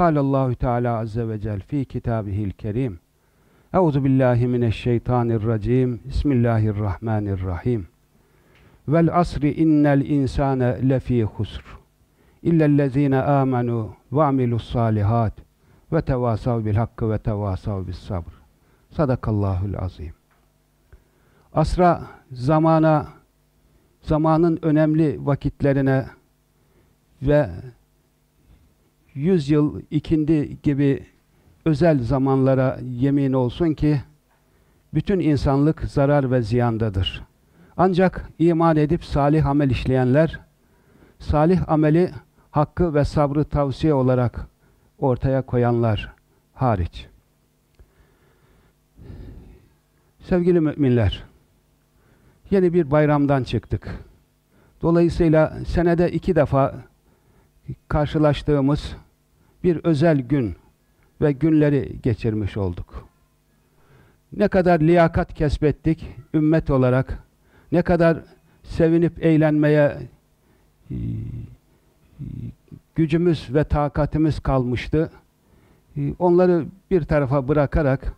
Kâlallahu Teala azze ve cel fi kitabihil kerim. Euzu billahi mineşşeytanirracim. Bismillahirrahmanirrahim. Vel asri innel insane lefî husr. İllellezîne âmenû ve amilus salihat ve tevasav bil hakkı ve tevasav bis sabr. Sadakallahul azim. Asra, zamana, zamanın önemli vakitlerine ve yüz yıl ikindi gibi özel zamanlara yemin olsun ki bütün insanlık zarar ve ziyandadır. Ancak iman edip salih amel işleyenler salih ameli hakkı ve sabrı tavsiye olarak ortaya koyanlar hariç. Sevgili müminler, yeni bir bayramdan çıktık. Dolayısıyla senede iki defa karşılaştığımız bir özel gün ve günleri geçirmiş olduk. Ne kadar liyakat kesbettik ümmet olarak, ne kadar sevinip eğlenmeye e, gücümüz ve takatimiz kalmıştı. E, onları bir tarafa bırakarak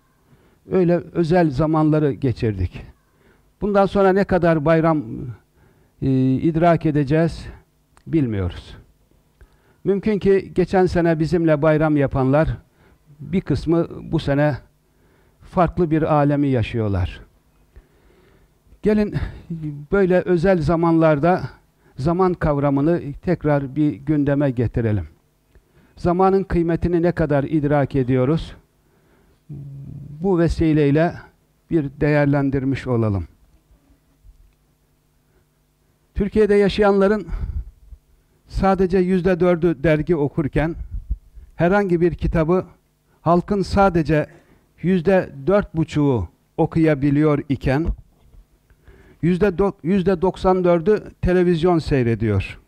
öyle özel zamanları geçirdik. Bundan sonra ne kadar bayram e, idrak edeceğiz bilmiyoruz. Mümkün ki geçen sene bizimle bayram yapanlar bir kısmı bu sene farklı bir alemi yaşıyorlar. Gelin böyle özel zamanlarda zaman kavramını tekrar bir gündeme getirelim. Zamanın kıymetini ne kadar idrak ediyoruz? Bu vesileyle bir değerlendirmiş olalım. Türkiye'de yaşayanların sadece yüzde dördü dergi okurken herhangi bir kitabı halkın sadece yüzde dört buçuğu okuyabiliyor iken yüzde doksan dördü televizyon seyrediyor.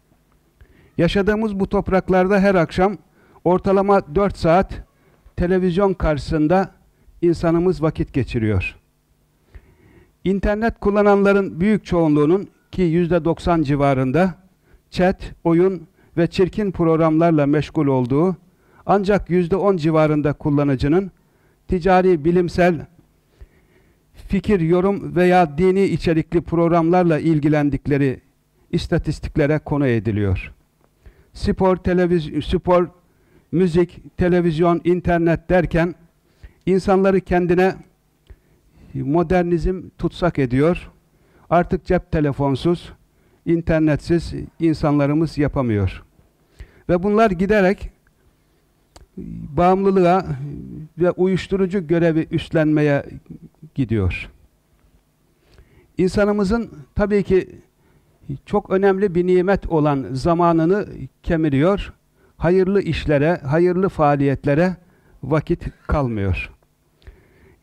Yaşadığımız bu topraklarda her akşam ortalama dört saat televizyon karşısında insanımız vakit geçiriyor. İnternet kullananların büyük çoğunluğunun ki yüzde doksan civarında chat, oyun ve çirkin programlarla meşgul olduğu ancak yüzde on civarında kullanıcının ticari, bilimsel, fikir, yorum veya dini içerikli programlarla ilgilendikleri istatistiklere konu ediliyor. Spor, televizyon, spor, müzik, televizyon, internet derken insanları kendine modernizm tutsak ediyor. Artık cep telefonsuz, internetsiz insanlarımız yapamıyor. Ve bunlar giderek bağımlılığa ve uyuşturucu görevi üstlenmeye gidiyor. İnsanımızın tabii ki çok önemli bir nimet olan zamanını kemiriyor. Hayırlı işlere, hayırlı faaliyetlere vakit kalmıyor.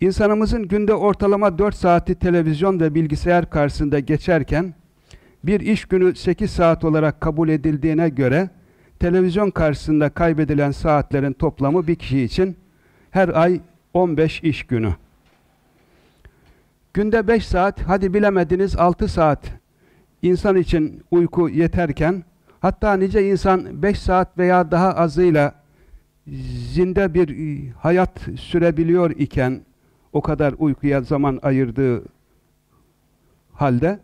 İnsanımızın günde ortalama 4 saati televizyon ve bilgisayar karşısında geçerken bir iş günü 8 saat olarak kabul edildiğine göre televizyon karşısında kaybedilen saatlerin toplamı bir kişi için her ay 15 iş günü. Günde 5 saat, hadi bilemediniz 6 saat insan için uyku yeterken, hatta nice insan 5 saat veya daha azıyla zinde bir hayat sürebiliyor iken, o kadar uykuya zaman ayırdığı halde,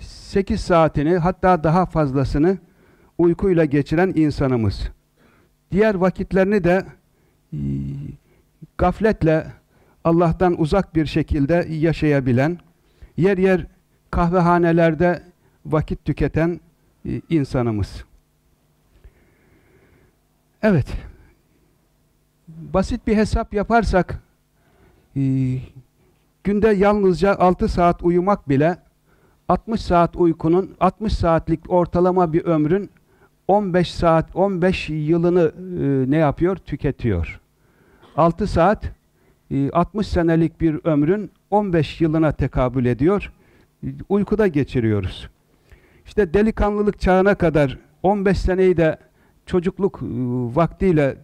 8 saatini hatta daha fazlasını uykuyla geçiren insanımız. Diğer vakitlerini de e, gafletle Allah'tan uzak bir şekilde yaşayabilen, yer yer kahvehanelerde vakit tüketen e, insanımız. Evet, basit bir hesap yaparsak, e, günde yalnızca 6 saat uyumak bile 60 saat uykunun, 60 saatlik ortalama bir ömrün 15 saat, 15 yılını e, ne yapıyor? Tüketiyor. 6 saat, e, 60 senelik bir ömrün 15 yılına tekabül ediyor. E, uykuda geçiriyoruz. İşte delikanlılık çağına kadar 15 seneyi de çocukluk e, vaktiyle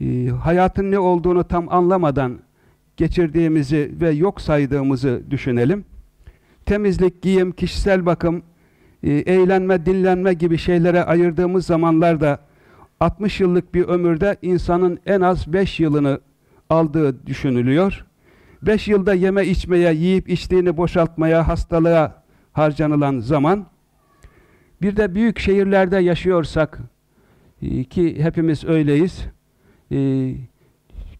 e, hayatın ne olduğunu tam anlamadan geçirdiğimizi ve yok saydığımızı düşünelim temizlik, giyim, kişisel bakım, e, eğlenme, dinlenme gibi şeylere ayırdığımız zamanlarda 60 yıllık bir ömürde insanın en az 5 yılını aldığı düşünülüyor. 5 yılda yeme içmeye, yiyip içtiğini boşaltmaya, hastalığa harcanılan zaman bir de büyük şehirlerde yaşıyorsak e, ki hepimiz öyleyiz. E,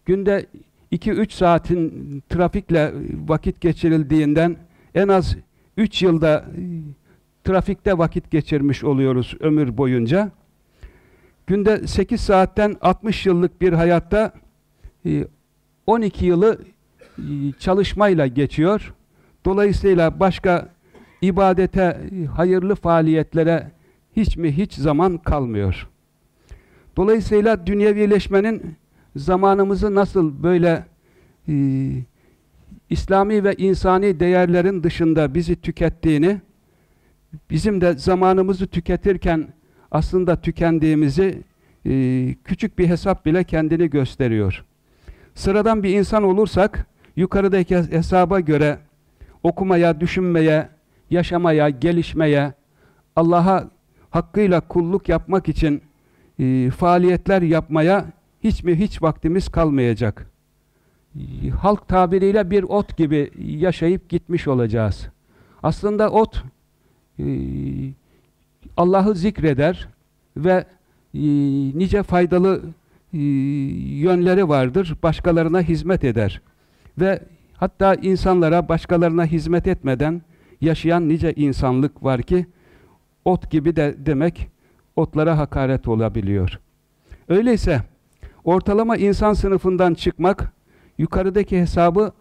günde 2-3 saatin trafikle vakit geçirildiğinden en az 3 yılda e, trafikte vakit geçirmiş oluyoruz ömür boyunca. Günde 8 saatten 60 yıllık bir hayatta 12 yılı çalışmayla geçiyor. Dolayısıyla başka ibadete, hayırlı faaliyetlere hiç mi hiç zaman kalmıyor. Dolayısıyla dünyevileşmenin zamanımızı nasıl böyle e, İslami ve insani değerlerin dışında bizi tükettiğini, bizim de zamanımızı tüketirken aslında tükendiğimizi e, küçük bir hesap bile kendini gösteriyor. Sıradan bir insan olursak, yukarıdaki hesaba göre okumaya, düşünmeye, yaşamaya, gelişmeye, Allah'a hakkıyla kulluk yapmak için e, faaliyetler yapmaya hiç mi hiç vaktimiz kalmayacak. E, halk tabiriyle bir ot gibi yaşayıp gitmiş olacağız. Aslında ot e, Allah'ı zikreder ve e, nice faydalı e, yönleri vardır. Başkalarına hizmet eder. Ve hatta insanlara başkalarına hizmet etmeden yaşayan nice insanlık var ki ot gibi de demek otlara hakaret olabiliyor. Öyleyse ortalama insan sınıfından çıkmak, yukarıdaki hesabı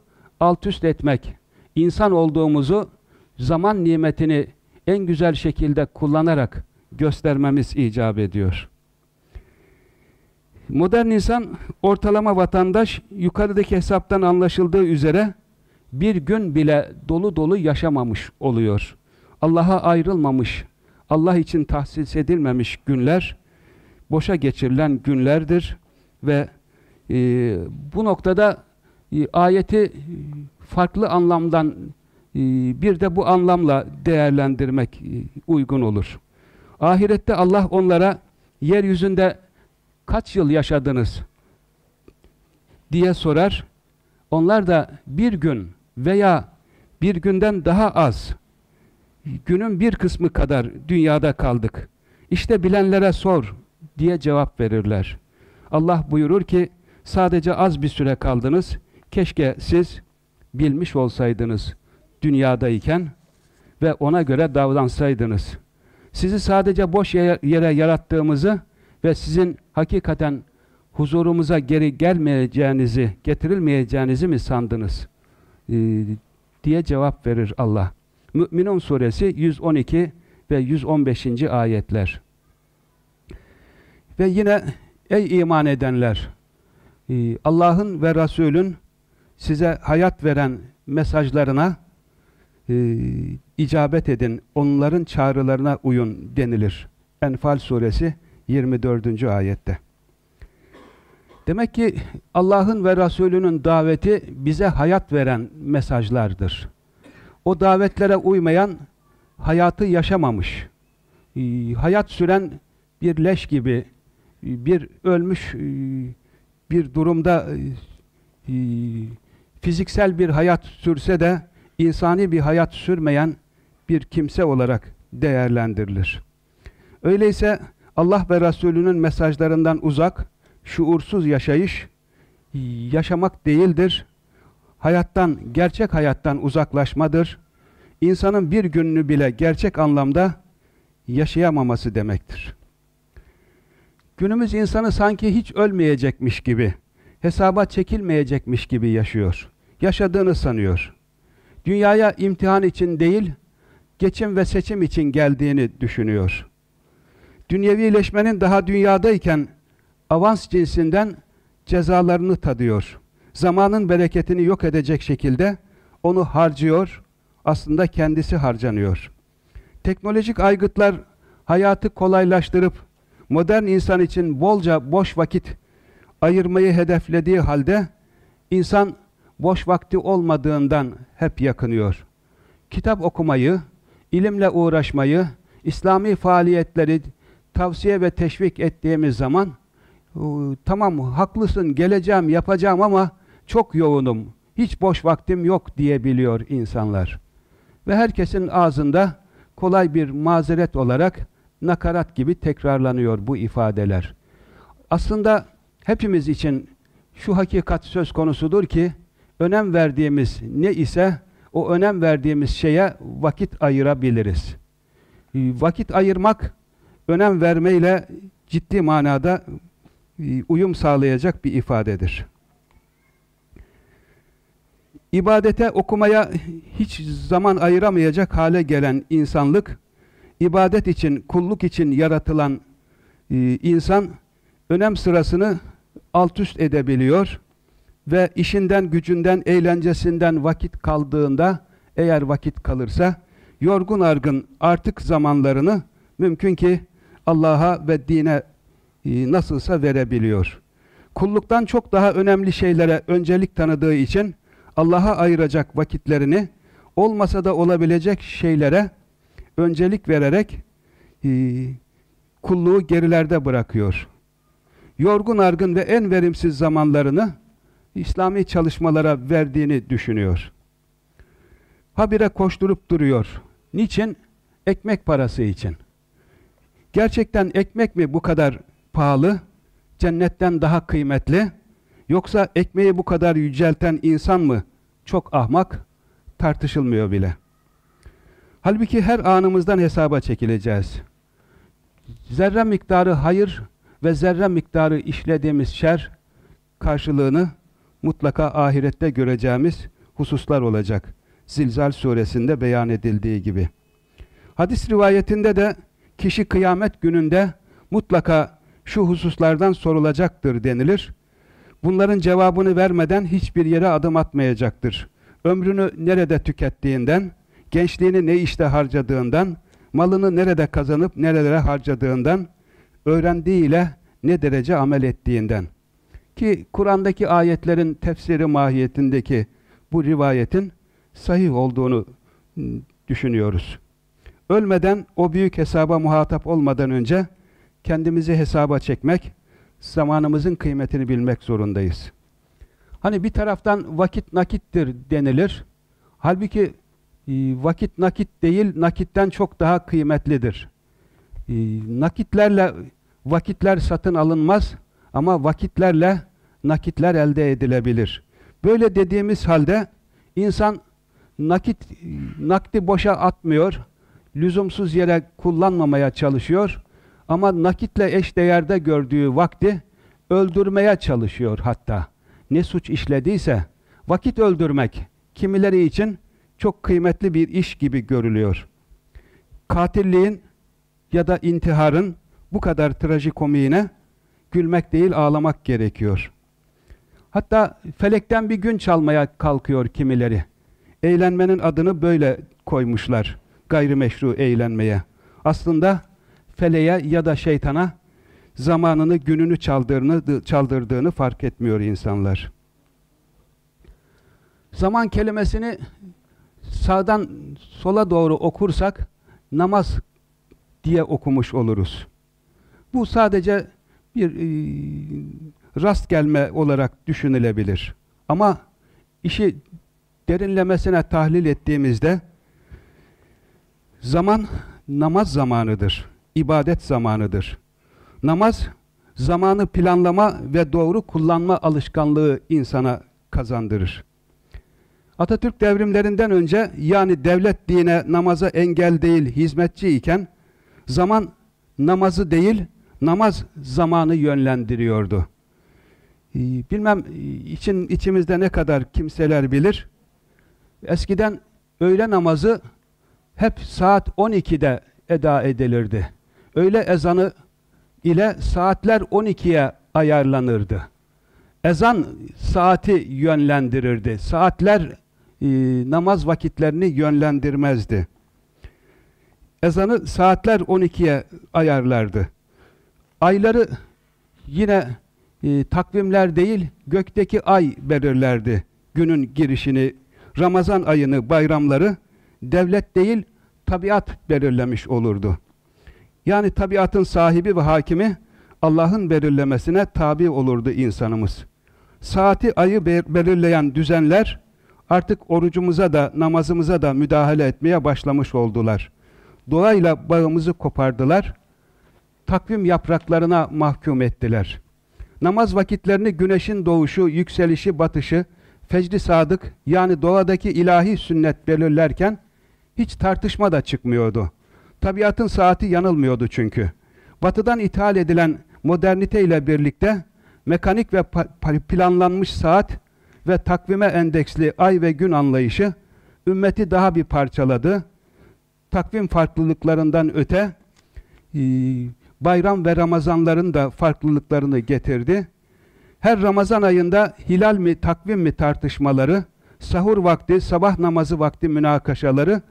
alt üst etmek, insan olduğumuzu zaman nimetini en güzel şekilde kullanarak göstermemiz icap ediyor. Modern insan, ortalama vatandaş yukarıdaki hesaptan anlaşıldığı üzere bir gün bile dolu dolu yaşamamış oluyor. Allah'a ayrılmamış, Allah için tahsis edilmemiş günler, boşa geçirilen günlerdir ve e, bu noktada e, ayeti farklı anlamdan e, bir de bu anlamla değerlendirmek e, uygun olur. Ahirette Allah onlara yeryüzünde kaç yıl yaşadınız diye sorar. Onlar da bir gün veya bir günden daha az günün bir kısmı kadar dünyada kaldık. İşte bilenlere sor diye cevap verirler. Allah buyurur ki sadece az bir süre kaldınız. Keşke siz bilmiş olsaydınız dünyadayken ve ona göre davransaydınız. Sizi sadece boş yere yarattığımızı ve sizin hakikaten huzurumuza geri gelmeyeceğinizi, getirilmeyeceğinizi mi sandınız? Ee, diye cevap verir Allah. Mü'minun suresi 112 ve 115. ayetler. Ve yine ey iman edenler e, Allah'ın ve Resul'ün size hayat veren mesajlarına e, icabet edin, onların çağrılarına uyun denilir. Enfal suresi 24. ayette. Demek ki Allah'ın ve Resulünün daveti bize hayat veren mesajlardır. O davetlere uymayan hayatı yaşamamış. Ee, hayat süren bir leş gibi bir ölmüş e, bir durumda e, fiziksel bir hayat sürse de insani bir hayat sürmeyen bir kimse olarak değerlendirilir. Öyleyse Allah ve Resulünün mesajlarından uzak, şuursuz yaşayış yaşamak değildir. Hayattan, gerçek hayattan uzaklaşmadır. İnsanın bir gününü bile gerçek anlamda yaşayamaması demektir. Günümüz insanı sanki hiç ölmeyecekmiş gibi, hesaba çekilmeyecekmiş gibi yaşıyor. Yaşadığını sanıyor. Dünyaya imtihan için değil, geçim ve seçim için geldiğini düşünüyor. Dünyevileşmenin daha dünyadayken avans cinsinden cezalarını tadıyor. Zamanın bereketini yok edecek şekilde onu harcıyor, aslında kendisi harcanıyor. Teknolojik aygıtlar hayatı kolaylaştırıp modern insan için bolca boş vakit ayırmayı hedeflediği halde insan boş vakti olmadığından hep yakınıyor. Kitap okumayı, ilimle uğraşmayı, İslami faaliyetleri tavsiye ve teşvik ettiğimiz zaman tamam haklısın geleceğim yapacağım ama çok yoğunum hiç boş vaktim yok diyebiliyor insanlar. Ve herkesin ağzında kolay bir mazeret olarak nakarat gibi tekrarlanıyor bu ifadeler. Aslında hepimiz için şu hakikat söz konusudur ki önem verdiğimiz ne ise o önem verdiğimiz şeye vakit ayırabiliriz. Ee, vakit ayırmak önem vermeyle ciddi manada e, uyum sağlayacak bir ifadedir. İbadete, okumaya hiç zaman ayıramayacak hale gelen insanlık, ibadet için, kulluk için yaratılan e, insan, önem sırasını alt üst edebiliyor ve işinden, gücünden, eğlencesinden vakit kaldığında, eğer vakit kalırsa, yorgun argın artık zamanlarını mümkün ki Allah'a ve dine e, nasılsa verebiliyor. Kulluktan çok daha önemli şeylere öncelik tanıdığı için Allah'a ayıracak vakitlerini olmasa da olabilecek şeylere öncelik vererek e, kulluğu gerilerde bırakıyor. Yorgun argın ve en verimsiz zamanlarını İslami çalışmalara verdiğini düşünüyor. Habire koşturup duruyor. Niçin? Ekmek parası için. Gerçekten ekmek mi bu kadar pahalı? Cennetten daha kıymetli? Yoksa ekmeği bu kadar yücelten insan mı? Çok ahmak, tartışılmıyor bile. Halbuki her anımızdan hesaba çekileceğiz. Zerre miktarı hayır ve zerre miktarı işlediğimiz şer karşılığını mutlaka ahirette göreceğimiz hususlar olacak. Zilzal suresinde beyan edildiği gibi. Hadis rivayetinde de kişi kıyamet gününde mutlaka şu hususlardan sorulacaktır denilir. Bunların cevabını vermeden hiçbir yere adım atmayacaktır. Ömrünü nerede tükettiğinden, gençliğini ne işte harcadığından, malını nerede kazanıp nerelere harcadığından, öğrendiğiyle ne derece amel ettiğinden. Ki Kur'an'daki ayetlerin tefsiri mahiyetindeki bu rivayetin sahih olduğunu ıı, düşünüyoruz. Ölmeden o büyük hesaba muhatap olmadan önce kendimizi hesaba çekmek, zamanımızın kıymetini bilmek zorundayız. Hani bir taraftan vakit nakittir denilir. Halbuki vakit nakit değil, nakitten çok daha kıymetlidir. E, nakitlerle vakitler satın alınmaz ama vakitlerle nakitler elde edilebilir. Böyle dediğimiz halde insan nakit nakdi boşa atmıyor, lüzumsuz yere kullanmamaya çalışıyor ama nakitle eş değerde gördüğü vakti öldürmeye çalışıyor hatta. Ne suç işlediyse vakit öldürmek kimileri için çok kıymetli bir iş gibi görülüyor. Katilliğin ya da intiharın bu kadar trajikomiğine gülmek değil ağlamak gerekiyor. Hatta felekten bir gün çalmaya kalkıyor kimileri. Eğlenmenin adını böyle koymuşlar. Gayrimeşru eğlenmeye. Aslında feleğe ya da şeytana zamanını, gününü çaldırdığını, çaldırdığını fark etmiyor insanlar. Zaman kelimesini sağdan sola doğru okursak namaz diye okumuş oluruz. Bu sadece bir e, rast gelme olarak düşünülebilir. Ama işi derinlemesine tahlil ettiğimizde zaman namaz zamanıdır, ibadet zamanıdır. Namaz, zamanı planlama ve doğru kullanma alışkanlığı insana kazandırır. Atatürk devrimlerinden önce yani devlet dine namaza engel değil hizmetçi iken zaman namazı değil namaz zamanı yönlendiriyordu. Ee, bilmem için içimizde ne kadar kimseler bilir. Eskiden öğle namazı hep saat 12'de eda edilirdi. Öğle ezanı ile saatler 12'ye ayarlanırdı. Ezan saati yönlendirirdi. Saatler e, namaz vakitlerini yönlendirmezdi. Ezanı saatler 12'ye ayarlardı. Ayları yine e, takvimler değil, gökteki ay belirlerdi. Günün girişini, Ramazan ayını, bayramları devlet değil, tabiat belirlemiş olurdu. Yani tabiatın sahibi ve hakimi Allah'ın belirlemesine tabi olurdu insanımız. Saati ayı belirleyen düzenler artık orucumuza da namazımıza da müdahale etmeye başlamış oldular. Doğayla bağımızı kopardılar. Takvim yapraklarına mahkum ettiler. Namaz vakitlerini güneşin doğuşu, yükselişi, batışı, fecri sadık yani doğadaki ilahi sünnet belirlerken hiç tartışma da çıkmıyordu. Tabiatın saati yanılmıyordu çünkü. Batıdan ithal edilen modernite ile birlikte mekanik ve planlanmış saat ve takvime endeksli ay ve gün anlayışı ümmeti daha bir parçaladı. Takvim farklılıklarından öte e, bayram ve Ramazanların da farklılıklarını getirdi. Her Ramazan ayında hilal mi takvim mi tartışmaları, sahur vakti, sabah namazı vakti münakaşaları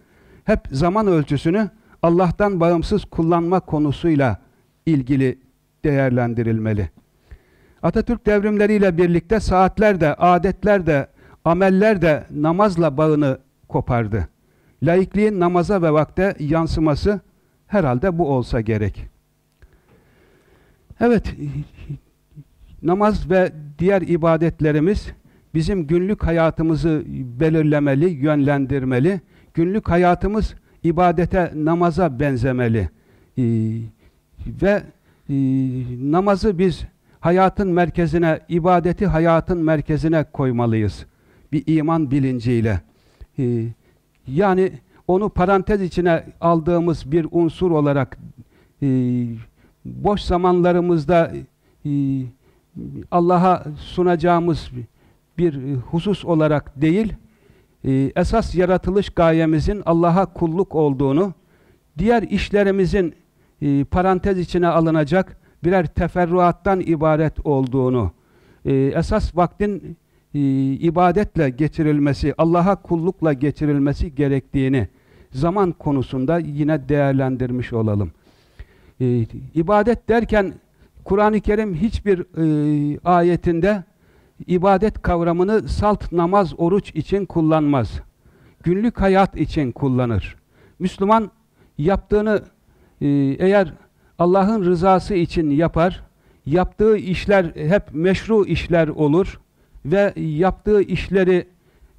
hep zaman ölçüsünü Allah'tan bağımsız kullanma konusuyla ilgili değerlendirilmeli. Atatürk devrimleriyle birlikte saatler de, adetler de, ameller de namazla bağını kopardı. Laikliğin namaza ve vakte yansıması herhalde bu olsa gerek. Evet, namaz ve diğer ibadetlerimiz bizim günlük hayatımızı belirlemeli, yönlendirmeli. Günlük hayatımız ibadete, namaza benzemeli. Ee, ve e, namazı biz hayatın merkezine, ibadeti hayatın merkezine koymalıyız. Bir iman bilinciyle. Ee, yani onu parantez içine aldığımız bir unsur olarak e, boş zamanlarımızda e, Allah'a sunacağımız bir husus olarak değil, e, esas yaratılış gayemizin Allah'a kulluk olduğunu, diğer işlerimizin e, parantez içine alınacak birer teferruattan ibaret olduğunu, e, esas vaktin e, ibadetle geçirilmesi, Allah'a kullukla geçirilmesi gerektiğini zaman konusunda yine değerlendirmiş olalım. E, ibadet derken Kur'an-ı Kerim hiçbir e, ayetinde ibadet kavramını salt namaz, oruç için kullanmaz. Günlük hayat için kullanır. Müslüman yaptığını e, eğer Allah'ın rızası için yapar, yaptığı işler hep meşru işler olur ve yaptığı işleri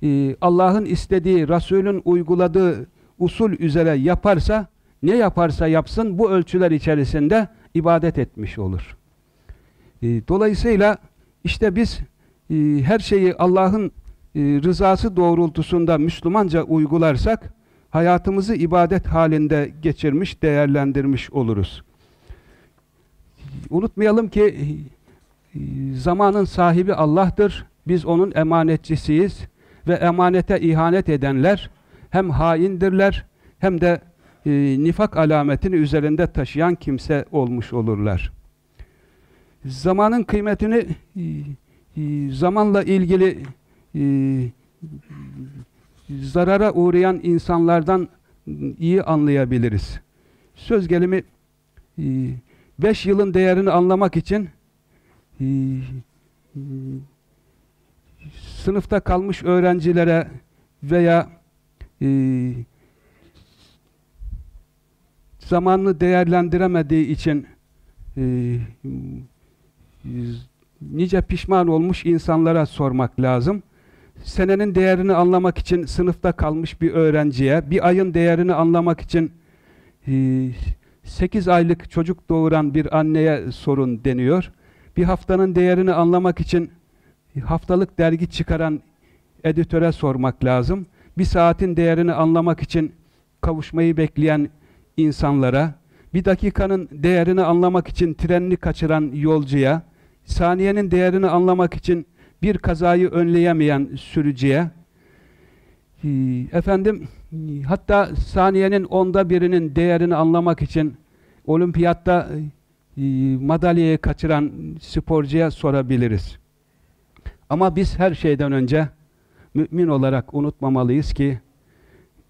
e, Allah'ın istediği, Resul'ün uyguladığı usul üzere yaparsa, ne yaparsa yapsın bu ölçüler içerisinde ibadet etmiş olur. E, dolayısıyla işte biz e, her şeyi Allah'ın e, rızası doğrultusunda Müslümanca uygularsak, hayatımızı ibadet halinde geçirmiş, değerlendirmiş oluruz. Unutmayalım ki e, zamanın sahibi Allah'tır. Biz onun emanetçisiyiz ve emanete ihanet edenler hem haindirler hem de e, nifak alametini üzerinde taşıyan kimse olmuş olurlar. Zamanın kıymetini e, e, zamanla ilgili e, zarara uğrayan insanlardan iyi anlayabiliriz. Söz gelimi e, beş yılın değerini anlamak için e, sınıfta kalmış öğrencilere veya e, zamanını değerlendiremediği için e, nice pişman olmuş insanlara sormak lazım. Senenin değerini anlamak için sınıfta kalmış bir öğrenciye, bir ayın değerini anlamak için e, 8 aylık çocuk doğuran bir anneye sorun deniyor. Bir haftanın değerini anlamak için haftalık dergi çıkaran editöre sormak lazım. Bir saatin değerini anlamak için kavuşmayı bekleyen insanlara, bir dakikanın değerini anlamak için trenini kaçıran yolcuya, saniyenin değerini anlamak için bir kazayı önleyemeyen sürücüye, efendim hatta saniyenin onda birinin değerini anlamak için olimpiyatta e, madalyayı kaçıran sporcuya sorabiliriz. Ama biz her şeyden önce mümin olarak unutmamalıyız ki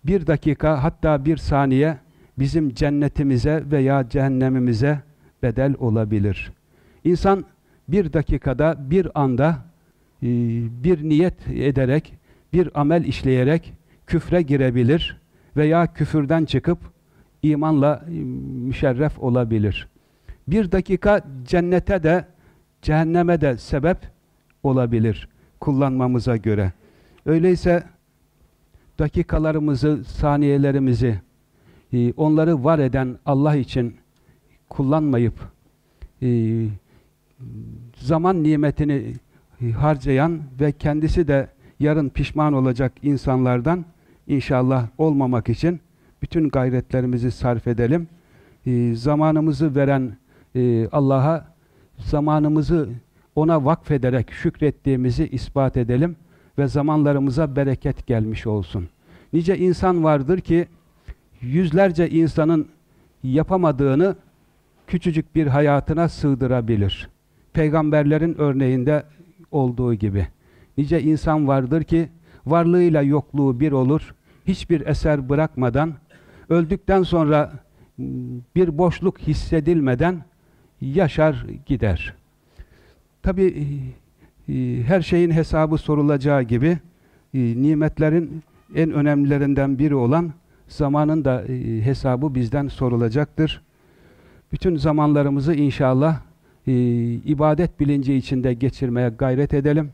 bir dakika hatta bir saniye bizim cennetimize veya cehennemimize bedel olabilir. İnsan bir dakikada, bir anda e, bir niyet ederek, bir amel işleyerek küfre girebilir veya küfürden çıkıp imanla e, müşerref olabilir. Bir dakika cennete de cehenneme de sebep olabilir kullanmamıza göre. Öyleyse dakikalarımızı, saniyelerimizi e, onları var eden Allah için kullanmayıp e, zaman nimetini harcayan ve kendisi de yarın pişman olacak insanlardan inşallah olmamak için bütün gayretlerimizi sarf edelim. Zamanımızı veren Allah'a zamanımızı ona vakfederek şükrettiğimizi ispat edelim ve zamanlarımıza bereket gelmiş olsun. Nice insan vardır ki yüzlerce insanın yapamadığını küçücük bir hayatına sığdırabilir. Peygamberlerin örneğinde olduğu gibi. Nice insan vardır ki varlığıyla yokluğu bir olur, hiçbir eser bırakmadan, öldükten sonra bir boşluk hissedilmeden yaşar gider. Tabi her şeyin hesabı sorulacağı gibi nimetlerin en önemlilerinden biri olan zamanın da hesabı bizden sorulacaktır. Bütün zamanlarımızı inşallah ibadet bilinci içinde geçirmeye gayret edelim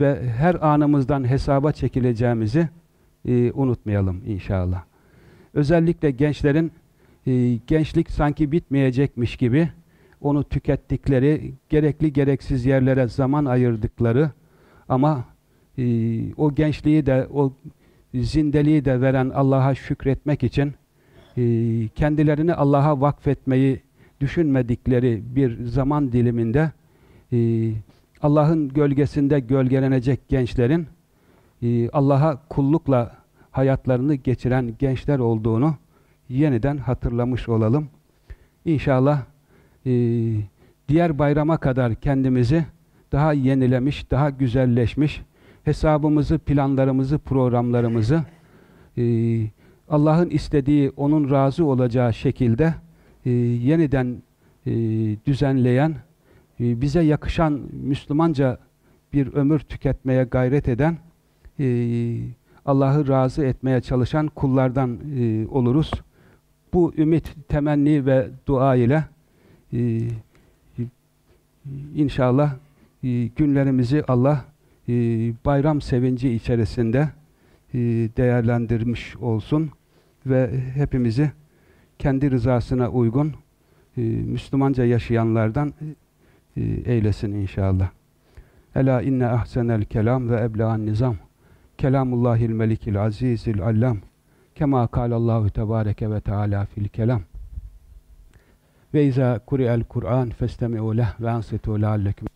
ve her anımızdan hesaba çekileceğimizi unutmayalım inşallah. Özellikle gençlerin gençlik sanki bitmeyecekmiş gibi onu tükettikleri, gerekli gereksiz yerlere zaman ayırdıkları ama e, o gençliği de, o zindeliği de veren Allah'a şükretmek için e, kendilerini Allah'a vakfetmeyi düşünmedikleri bir zaman diliminde e, Allah'ın gölgesinde gölgelenecek gençlerin e, Allah'a kullukla hayatlarını geçiren gençler olduğunu yeniden hatırlamış olalım. İnşallah e, diğer bayrama kadar kendimizi daha yenilemiş, daha güzelleşmiş, hesabımızı, planlarımızı, programlarımızı e, Allah'ın istediği, O'nun razı olacağı şekilde e, yeniden e, düzenleyen, bize yakışan Müslümanca bir ömür tüketmeye gayret eden, e, Allah'ı razı etmeye çalışan kullardan e, oluruz. Bu ümit, temenni ve dua ile e, inşallah günlerimizi Allah bayram sevinci içerisinde değerlendirmiş olsun ve hepimizi kendi rızasına uygun Müslümanca yaşayanlardan eylesin inşallah. Ela inne ahsenel kelam ve ebla'n nizam. Kelamullahil melikil azizil allam. Kema kâlallahu tebâreke ve teâlâ fil kelam. Ve izâ kuri'el Kur'an festemi'u leh ve ansitu leallekum